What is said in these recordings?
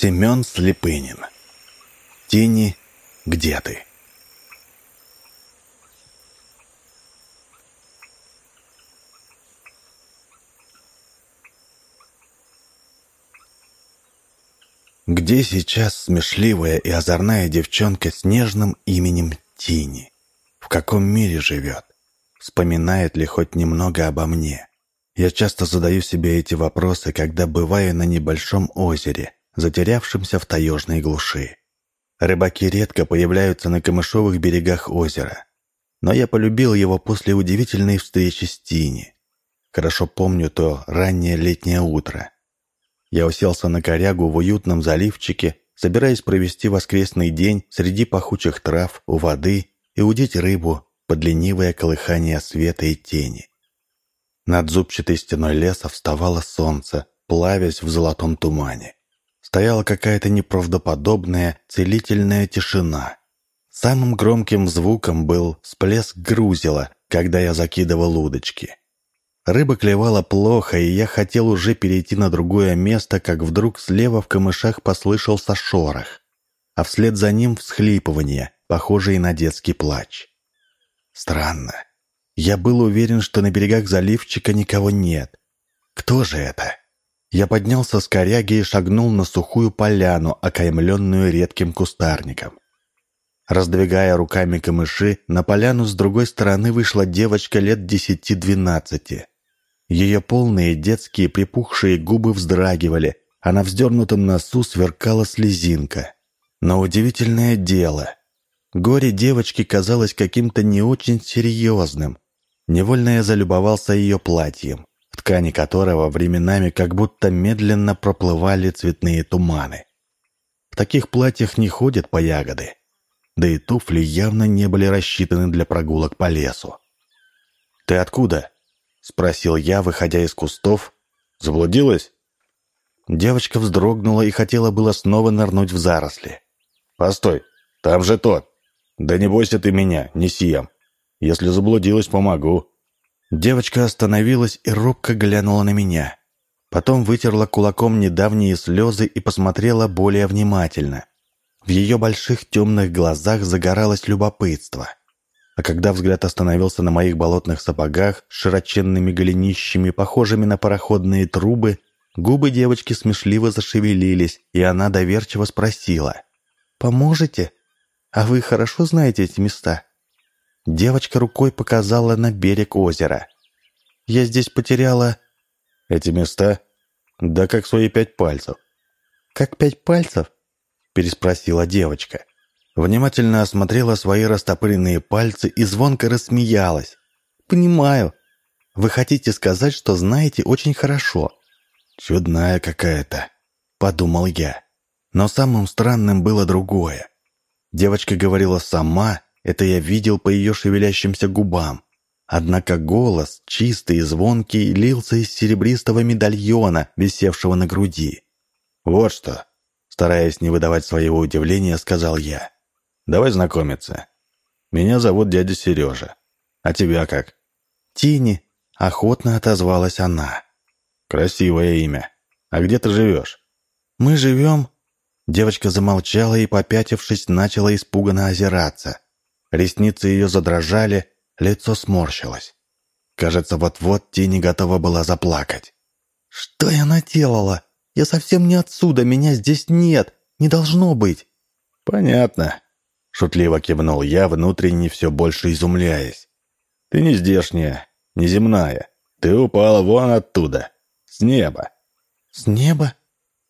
Семен Слепынин. Тени, где ты? Где сейчас смешливая и озорная девчонка с нежным именем Тини? В каком мире живет? Вспоминает ли хоть немного обо мне? Я часто задаю себе эти вопросы, когда бываю на небольшом озере, затерявшемся в таежной глуши. Рыбаки редко появляются на камышовых берегах озера. Но я полюбил его после удивительной встречи с Тини. Хорошо помню то раннее летнее утро. Я уселся на корягу в уютном заливчике, собираясь провести воскресный день среди пахучих трав у воды и удить рыбу под ленивое колыхание света и тени. Над зубчатой стеной леса вставало солнце, плавясь в золотом тумане. Стояла какая-то неправдоподобная целительная тишина. Самым громким звуком был всплеск грузила, когда я закидывал удочки. Рыба клевала плохо, и я хотел уже перейти на другое место, как вдруг слева в камышах послышался шорох, а вслед за ним всхлипывание, похожее на детский плач. Странно. Я был уверен, что на берегах заливчика никого нет. Кто же это? Я поднялся с коряги и шагнул на сухую поляну, окаймленную редким кустарником. Раздвигая руками камыши, на поляну с другой стороны вышла девочка лет десяти-двенадцати. Ее полные детские припухшие губы вздрагивали, а на вздернутом носу сверкала слезинка. Но удивительное дело. Горе девочки казалось каким-то не очень серьезным. Невольно я залюбовался ее платьем, ткани которого временами как будто медленно проплывали цветные туманы. В таких платьях не ходят по ягоды. Да и туфли явно не были рассчитаны для прогулок по лесу. «Ты откуда?» — спросил я, выходя из кустов. «Заблудилась?» Девочка вздрогнула и хотела было снова нырнуть в заросли. «Постой, там же тот!» «Да не бойся ты меня, не съем. Если заблудилась, помогу». Девочка остановилась и робко глянула на меня. Потом вытерла кулаком недавние слезы и посмотрела более внимательно. В ее больших темных глазах загоралось любопытство а когда взгляд остановился на моих болотных сапогах с широченными голенищами, похожими на пароходные трубы, губы девочки смешливо зашевелились, и она доверчиво спросила. «Поможете? А вы хорошо знаете эти места?» Девочка рукой показала на берег озера. «Я здесь потеряла...» «Эти места? Да как свои пять пальцев». «Как пять пальцев?» переспросила девочка внимательно осмотрела свои растопыренные пальцы и звонко рассмеялась. «Понимаю. Вы хотите сказать, что знаете очень хорошо». «Чудная какая-то», — подумал я. Но самым странным было другое. Девочка говорила сама, это я видел по ее шевелящимся губам. Однако голос, чистый и звонкий, лился из серебристого медальона, висевшего на груди. «Вот что», — стараясь не выдавать своего удивления, сказал я. Давай знакомиться. Меня зовут дядя Сережа. А тебя как?» «Тини», — охотно отозвалась она. «Красивое имя. А где ты живешь?» «Мы живем...» Девочка замолчала и, попятившись, начала испуганно озираться. Ресницы ее задрожали, лицо сморщилось. Кажется, вот-вот Тини готова была заплакать. «Что я наделала? Я совсем не отсюда, меня здесь нет, не должно быть». «Понятно», Шутливо кивнул я, внутренне все больше изумляясь. «Ты не здешняя, не земная. Ты упала вон оттуда, с неба». «С неба?»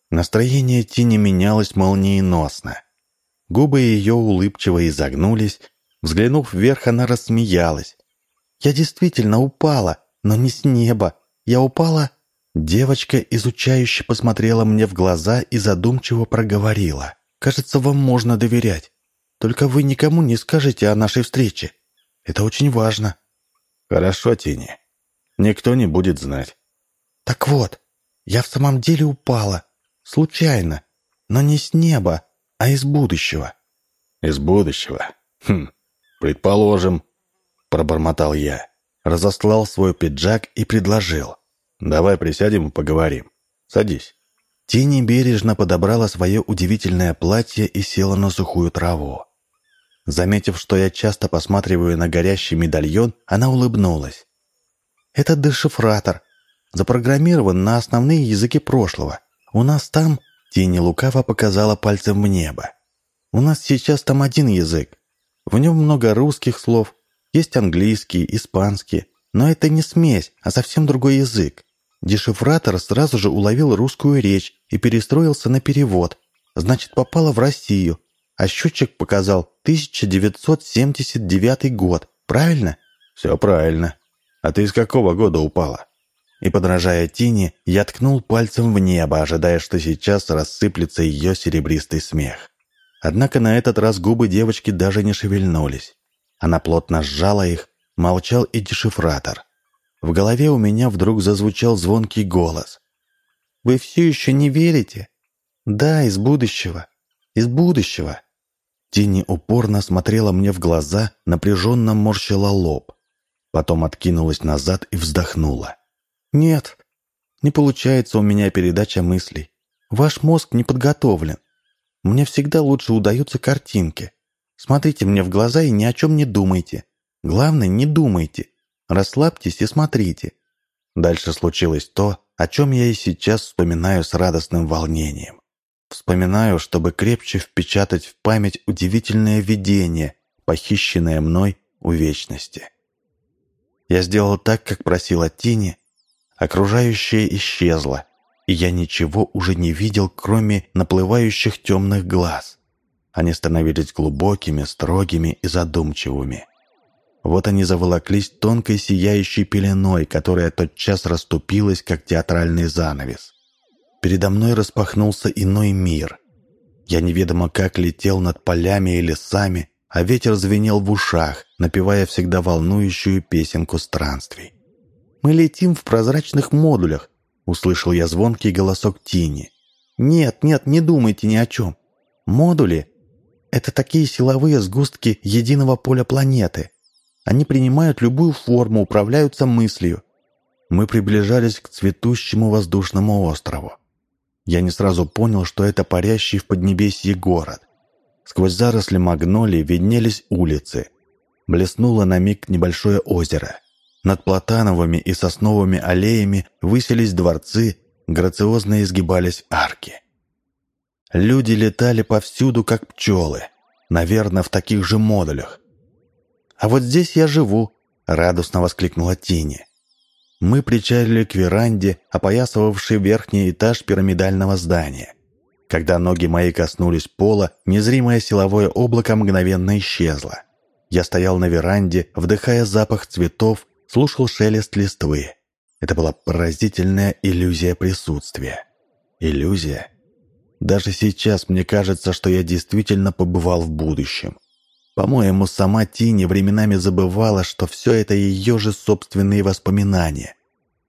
Настроение Тини менялось молниеносно. Губы ее улыбчиво изогнулись. Взглянув вверх, она рассмеялась. «Я действительно упала, но не с неба. Я упала...» Девочка, изучающе посмотрела мне в глаза и задумчиво проговорила. «Кажется, вам можно доверять. Только вы никому не скажете о нашей встрече. Это очень важно». «Хорошо, Тини. Никто не будет знать». «Так вот, я в самом деле упала. Случайно. Но не с неба, а из будущего». «Из будущего? Хм, предположим», — пробормотал я. Разослал свой пиджак и предложил. «Давай присядем и поговорим. Садись». Тини бережно подобрала свое удивительное платье и села на сухую траву. Заметив, что я часто посматриваю на горящий медальон, она улыбнулась. «Это дешифратор. Запрограммирован на основные языки прошлого. У нас там...» Тени лукаво показала пальцем в небо. «У нас сейчас там один язык. В нем много русских слов, есть английский, испанский, но это не смесь, а совсем другой язык. Дешифратор сразу же уловил русскую речь и перестроился на перевод. Значит, попала в Россию. А счетчик показал 1979 год. Правильно? Все правильно. А ты из какого года упала? И, подражая тени, я ткнул пальцем в небо, ожидая, что сейчас рассыплется ее серебристый смех. Однако на этот раз губы девочки даже не шевельнулись. Она плотно сжала их, молчал и дешифратор. В голове у меня вдруг зазвучал звонкий голос. «Вы все еще не верите?» «Да, из будущего. Из будущего». Тини упорно смотрела мне в глаза, напряженно морщила лоб. Потом откинулась назад и вздохнула. «Нет, не получается у меня передача мыслей. Ваш мозг не подготовлен. Мне всегда лучше удаются картинки. Смотрите мне в глаза и ни о чем не думайте. Главное, не думайте. Расслабьтесь и смотрите. Дальше случилось то, о чем я и сейчас вспоминаю с радостным волнением. Вспоминаю, чтобы крепче впечатать в память удивительное видение, похищенное мной у вечности. Я сделал так, как просила Тини. Окружающее исчезло, и я ничего уже не видел, кроме наплывающих темных глаз. Они становились глубокими, строгими и задумчивыми. Вот они заволоклись тонкой сияющей пеленой, которая тотчас расступилась, как театральный занавес. Передо мной распахнулся иной мир. Я неведомо как летел над полями и лесами, а ветер звенел в ушах, напевая всегда волнующую песенку странствий. «Мы летим в прозрачных модулях», — услышал я звонкий голосок Тини. «Нет, нет, не думайте ни о чем. Модули — это такие силовые сгустки единого поля планеты. Они принимают любую форму, управляются мыслью. Мы приближались к цветущему воздушному острову. Я не сразу понял, что это парящий в Поднебесье город. Сквозь заросли магнолий виднелись улицы. Блеснуло на миг небольшое озеро. Над платановыми и сосновыми аллеями высились дворцы, грациозно изгибались арки. Люди летали повсюду, как пчелы. Наверное, в таких же модулях. «А вот здесь я живу!» — радостно воскликнула Тини. Мы причалили к веранде, опоясывавшей верхний этаж пирамидального здания. Когда ноги мои коснулись пола, незримое силовое облако мгновенно исчезло. Я стоял на веранде, вдыхая запах цветов, слушал шелест листвы. Это была поразительная иллюзия присутствия. Иллюзия. Даже сейчас мне кажется, что я действительно побывал в будущем. По-моему, сама Тини временами забывала, что все это ее же собственные воспоминания.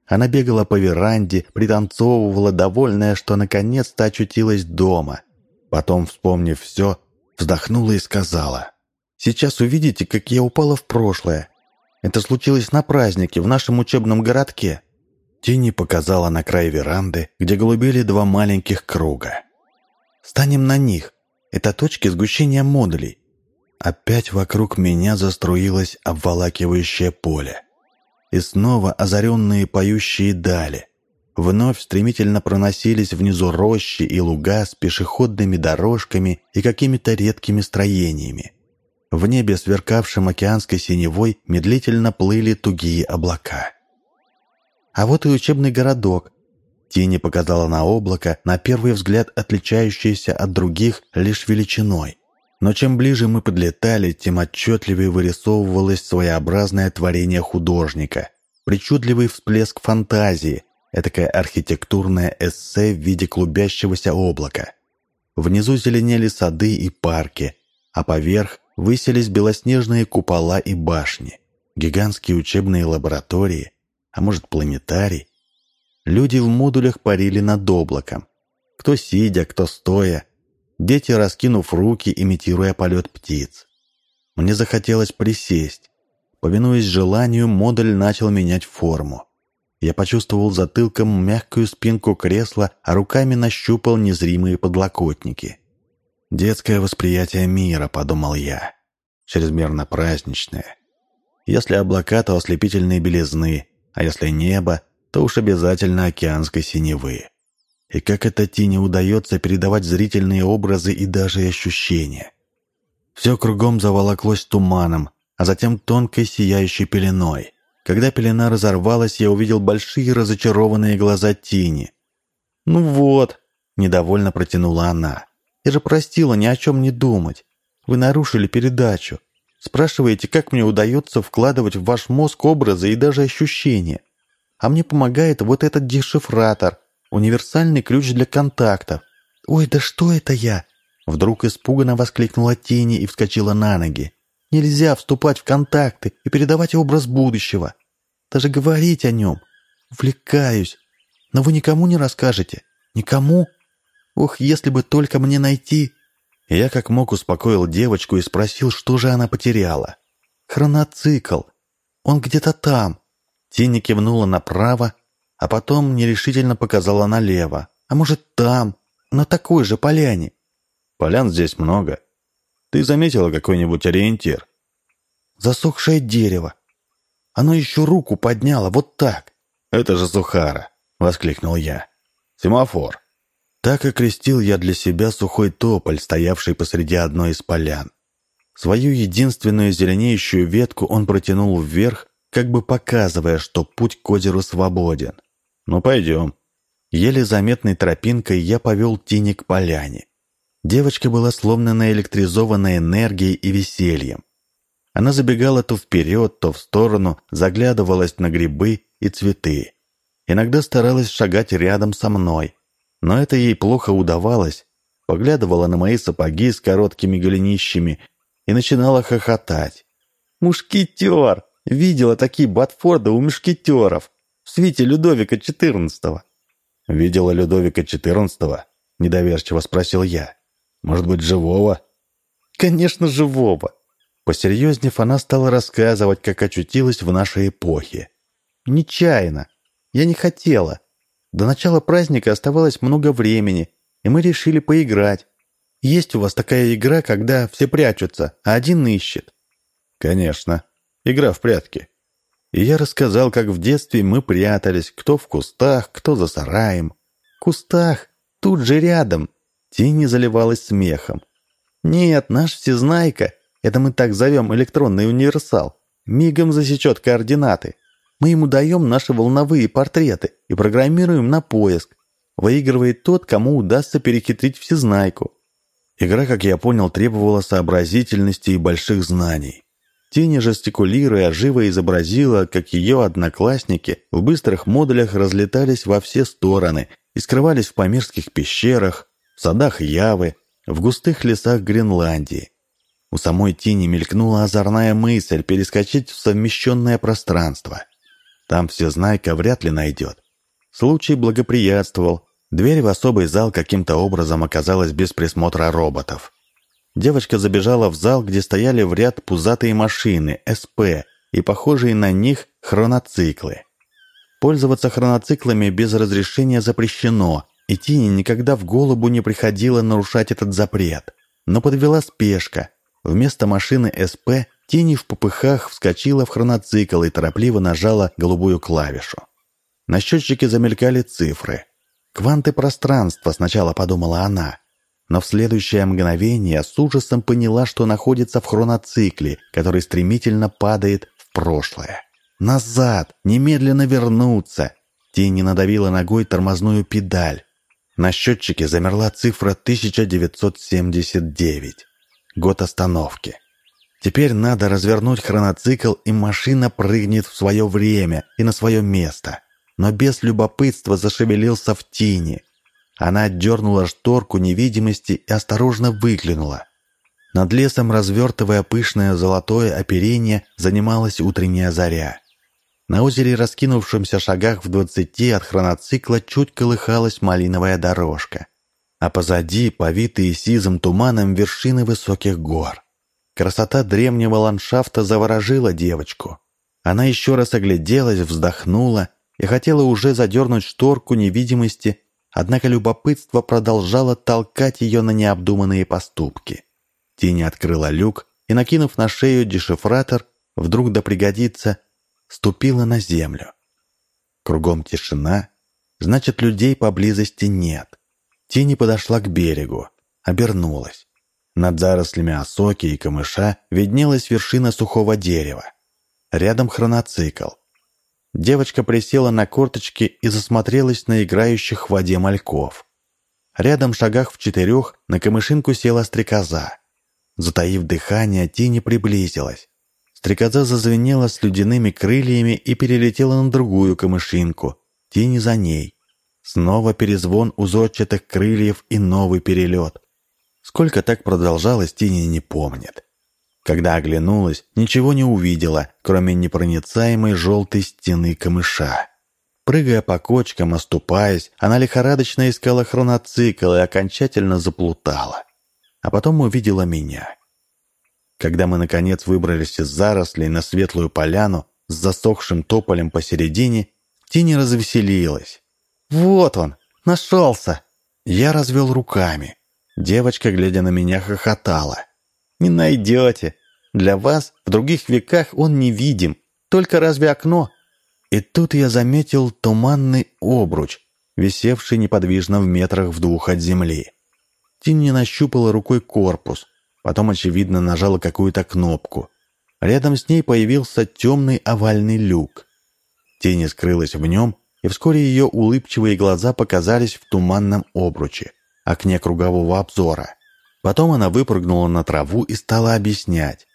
Она бегала по веранде, пританцовывала, довольная, что наконец-то очутилась дома. Потом, вспомнив все, вздохнула и сказала. «Сейчас увидите, как я упала в прошлое. Это случилось на празднике в нашем учебном городке». Тини показала на край веранды, где голубели два маленьких круга. «Станем на них. Это точки сгущения модулей. Опять вокруг меня заструилось обволакивающее поле. И снова озаренные поющие дали. Вновь стремительно проносились внизу рощи и луга с пешеходными дорожками и какими-то редкими строениями. В небе, сверкавшем океанской синевой, медлительно плыли тугие облака. А вот и учебный городок. Тени показала на облако, на первый взгляд отличающееся от других лишь величиной. Но чем ближе мы подлетали, тем отчетливее вырисовывалось своеобразное творение художника, причудливый всплеск фантазии, этакое архитектурное эссе в виде клубящегося облака. Внизу зеленели сады и парки, а поверх высились белоснежные купола и башни, гигантские учебные лаборатории, а может планетарий. Люди в модулях парили над облаком. Кто сидя, кто стоя, дети раскинув руки, имитируя полет птиц. Мне захотелось присесть. Повинуясь желанию, модуль начал менять форму. Я почувствовал затылком мягкую спинку кресла, а руками нащупал незримые подлокотники. «Детское восприятие мира», — подумал я. «Чрезмерно праздничное. Если облака, то ослепительной белизны, а если небо, то уж обязательно океанской синевы. И как это Тине удается передавать зрительные образы и даже ощущения. Все кругом заволоклось туманом, а затем тонкой сияющей пеленой. Когда пелена разорвалась, я увидел большие разочарованные глаза Тини. «Ну вот», — недовольно протянула она, — «я же простила ни о чем не думать. Вы нарушили передачу. Спрашиваете, как мне удается вкладывать в ваш мозг образы и даже ощущения. А мне помогает вот этот дешифратор, универсальный ключ для контактов. Ой, да что это я?» Вдруг испуганно воскликнула Тени и вскочила на ноги. Нельзя вступать в контакты и передавать образ будущего. Даже говорить о нем. Увлекаюсь. Но вы никому не расскажете? Никому? Ох, если бы только мне найти...» Я как мог успокоил девочку и спросил, что же она потеряла. «Хроноцикл. Он где-то там». Тинни кивнула направо, а потом нерешительно показала налево. «А может, там, на такой же поляне?» «Полян здесь много. Ты заметила какой-нибудь ориентир?» «Засохшее дерево. Оно еще руку подняло, вот так». «Это же Сухара!» — воскликнул я. «Семафор». Так и крестил я для себя сухой тополь, стоявший посреди одной из полян. Свою единственную зеленеющую ветку он протянул вверх, как бы показывая, что путь к озеру свободен. «Ну, пойдем». Еле заметной тропинкой я повел Тини к поляне. Девочка была словно наэлектризована энергией и весельем. Она забегала то вперед, то в сторону, заглядывалась на грибы и цветы. Иногда старалась шагать рядом со мной, но это ей плохо удавалось. Поглядывала на мои сапоги с короткими голенищами и начинала хохотать. «Мушкетер! Видела такие Батфорды у мушкетеров в свете Людовика XIV!» «Видела Людовика XIV?» – недоверчиво спросил я. Может быть, живого?» «Конечно, живого!» Посерьезнев, она стала рассказывать, как очутилась в нашей эпохе. «Нечаянно. Я не хотела. До начала праздника оставалось много времени, и мы решили поиграть. Есть у вас такая игра, когда все прячутся, а один ищет?» «Конечно. Игра в прятки». И я рассказал, как в детстве мы прятались, кто в кустах, кто за сараем. «Кустах? Тут же рядом!» Тинни заливалась смехом. «Нет, наш всезнайка, это мы так зовем электронный универсал, мигом засечет координаты. Мы ему даем наши волновые портреты и программируем на поиск. Выигрывает тот, кому удастся перехитрить всезнайку». Игра, как я понял, требовала сообразительности и больших знаний. Тени, жестикулируя, живо изобразила, как ее одноклассники в быстрых модулях разлетались во все стороны и скрывались в памирских пещерах, в садах Явы, в густых лесах Гренландии. У самой Тини мелькнула озорная мысль перескочить в совмещенное пространство. Там всезнайка вряд ли найдет. Случай благоприятствовал. Дверь в особый зал каким-то образом оказалась без присмотра роботов. Девочка забежала в зал, где стояли в ряд пузатые машины, СП, и похожие на них хроноциклы. Пользоваться хроноциклами без разрешения запрещено, и Тине никогда в голову не приходило нарушать этот запрет. Но подвела спешка. Вместо машины СП Тини в попыхах вскочила в хроноцикл и торопливо нажала голубую клавишу. На счетчике замелькали цифры. «Кванты пространства», — сначала подумала она. Но в следующее мгновение с ужасом поняла, что находится в хроноцикле, который стремительно падает в прошлое. «Назад! Немедленно вернуться!» Тини надавила ногой тормозную педаль. На счетчике замерла цифра 1979. Год остановки. Теперь надо развернуть хроноцикл, и машина прыгнет в свое время и на свое место. Но без любопытства зашевелился в тени. Она отдернула шторку невидимости и осторожно выглянула. Над лесом, развертывая пышное золотое оперение, занималась утренняя заря. На озере, раскинувшемся шагах в двадцати от хроноцикла, чуть колыхалась малиновая дорожка. А позади, повитые сизым туманом, вершины высоких гор. Красота древнего ландшафта заворожила девочку. Она еще раз огляделась, вздохнула и хотела уже задернуть шторку невидимости, однако любопытство продолжало толкать ее на необдуманные поступки. Тини открыла люк и, накинув на шею дешифратор, вдруг да пригодится, ступила на землю. Кругом тишина, значит, людей поблизости нет. Тини подошла к берегу, обернулась. Над зарослями осоки и камыша виднелась вершина сухого дерева. Рядом хроноцикл. Девочка присела на корточки и засмотрелась на играющих в воде мальков. Рядом, шагах в четырех, на камышинку села стрекоза. Затаив дыхание, Тини приблизилась. Стрекоза зазвенела с ледяными крыльями и перелетела на другую камышинку. Тени за ней. Снова перезвон узорчатых крыльев и новый перелет. Сколько так продолжалось, Тини не помнит. Когда оглянулась, ничего не увидела, кроме непроницаемой желтой стены камыша. Прыгая по кочкам, оступаясь, она лихорадочно искала хроноцикл и окончательно заплутала. А потом увидела меня. Когда мы, наконец, выбрались из зарослей на светлую поляну с засохшим тополем посередине, Тини развеселилась. «Вот он! Нашелся!» Я развел руками. Девочка, глядя на меня, хохотала. «Не найдете. Для вас в других веках он невидим. Только разве окно?» И тут я заметил туманный обруч, висевший неподвижно в метрах в двух от земли. Тинни нащупала рукой корпус, потом, очевидно, нажала какую-то кнопку. Рядом с ней появился темный овальный люк. Тинни скрылась в нем, и вскоре ее улыбчивые глаза показались в туманном обруче, окне кругового обзора. Потом она выпрыгнула на траву и стала объяснять.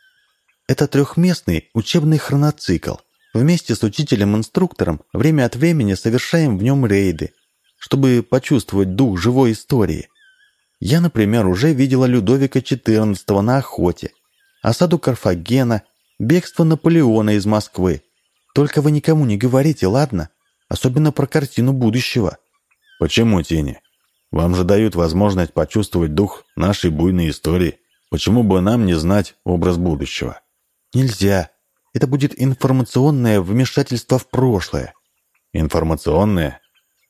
Это трехместный учебный хроноцикл. Вместе с учителем-инструктором время от времени совершаем в нем рейды, чтобы почувствовать дух живой истории. Я, например, уже видела Людовика XIV на охоте, осаду Карфагена, бегство Наполеона из Москвы. Только вы никому не говорите, ладно? Особенно про картину будущего. Почему тени? Вам же дают возможность почувствовать дух нашей буйной истории. Почему бы нам не знать образ будущего? Нельзя. Это будет информационное вмешательство в прошлое. Информационное?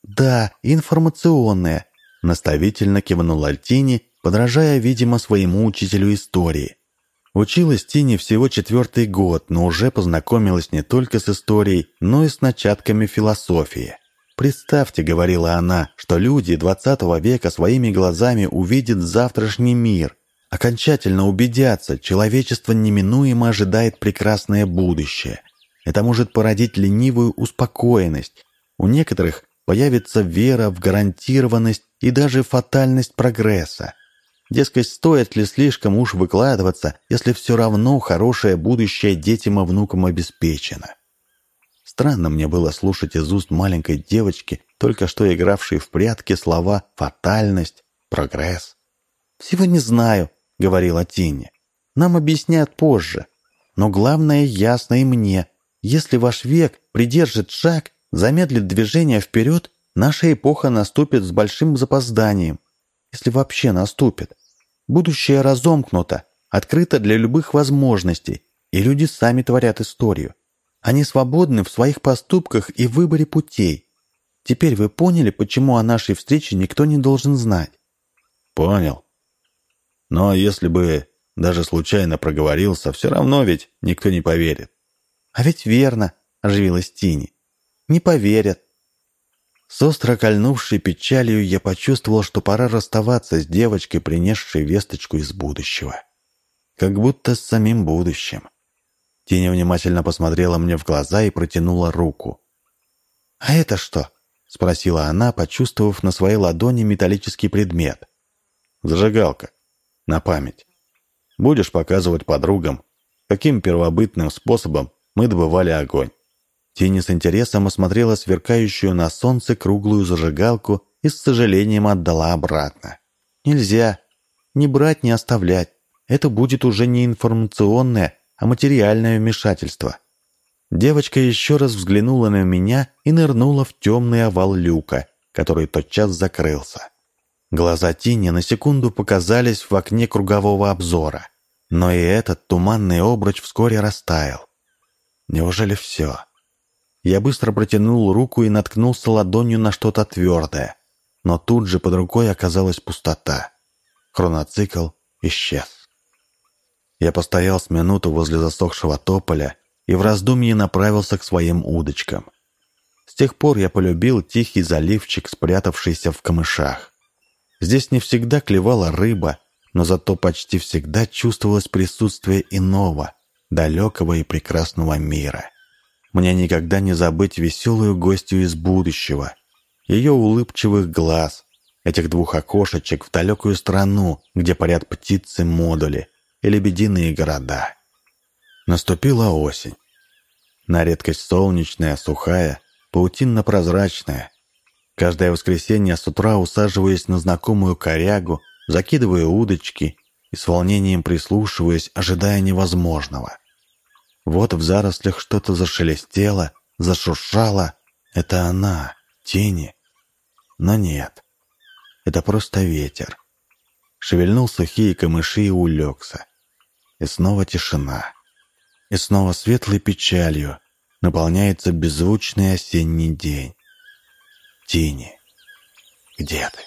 Да, информационное. Наставительно кивнул Альтини, подражая, видимо, своему учителю истории. Училась Тини всего четвертый год, но уже познакомилась не только с историей, но и с начатками философии. «Представьте, — говорила она, — что люди XX века своими глазами увидят завтрашний мир, окончательно убедятся, человечество неминуемо ожидает прекрасное будущее. Это может породить ленивую успокоенность. У некоторых появится вера в гарантированность и даже фатальность прогресса. Дескать, стоит ли слишком уж выкладываться, если все равно хорошее будущее детям и внукам обеспечено. Странно мне было слушать из уст маленькой девочки, только что игравшей в прятки слова «фатальность», «прогресс». «Всего не знаю», — говорила Тинни. «Нам объяснят позже. Но главное ясно и мне. Если ваш век придержит шаг, замедлит движение вперед, наша эпоха наступит с большим запозданием. Если вообще наступит. Будущее разомкнуто, открыто для любых возможностей, и люди сами творят историю. Они свободны в своих поступках и выборе путей. Теперь вы поняли, почему о нашей встрече никто не должен знать?» «Понял», но если бы даже случайно проговорился, все равно ведь никто не поверит. «А ведь верно», — оживилась Тини. «Не поверят». С остро кольнувшей печалью я почувствовал, что пора расставаться с девочкой, принесшей весточку из будущего. Как будто с самим будущим. Тиня внимательно посмотрела мне в глаза и протянула руку. «А это что?» — спросила она, почувствовав на своей ладони металлический предмет. «Зажигалка на память. Будешь показывать подругам, каким первобытным способом мы добывали огонь. Тини с интересом осмотрела сверкающую на солнце круглую зажигалку и с сожалением отдала обратно. «Нельзя. Ни брать, ни оставлять. Это будет уже не информационное, а материальное вмешательство». Девочка еще раз взглянула на меня и нырнула в темный овал люка, который тотчас закрылся. Глаза Тини на секунду показались в окне кругового обзора, но и этот туманный обруч вскоре растаял. Неужели все? Я быстро протянул руку и наткнулся ладонью на что-то твердое. Но тут же под рукой оказалась пустота. Хроноцикл исчез. Я постоял с минуту возле засохшего тополя и в раздумье направился к своим удочкам. С тех пор я полюбил тихий заливчик, спрятавшийся в камышах. Здесь не всегда клевала рыба, но зато почти всегда чувствовалось присутствие иного, далекого и прекрасного мира. Мне никогда не забыть веселую гостью из будущего, ее улыбчивых глаз, этих двух окошечек в далекую страну, где парят птицы-модули и лебединые города. Наступила осень. На редкость солнечная, сухая, паутинно-прозрачная. Каждое воскресенье с утра усаживаясь на знакомую корягу, закидывая удочки и с волнением прислушиваясь, ожидая невозможного. Вот в зарослях что-то зашелестело, зашуршало. Это она, тени. Но нет, это просто ветер. Шевельнул сухие камыши и улегся. И снова тишина. И снова светлой печалью наполняется беззвучный осенний день. Тени, где ты?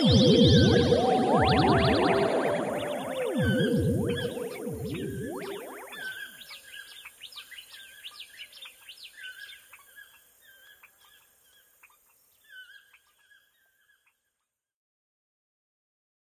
Thank you.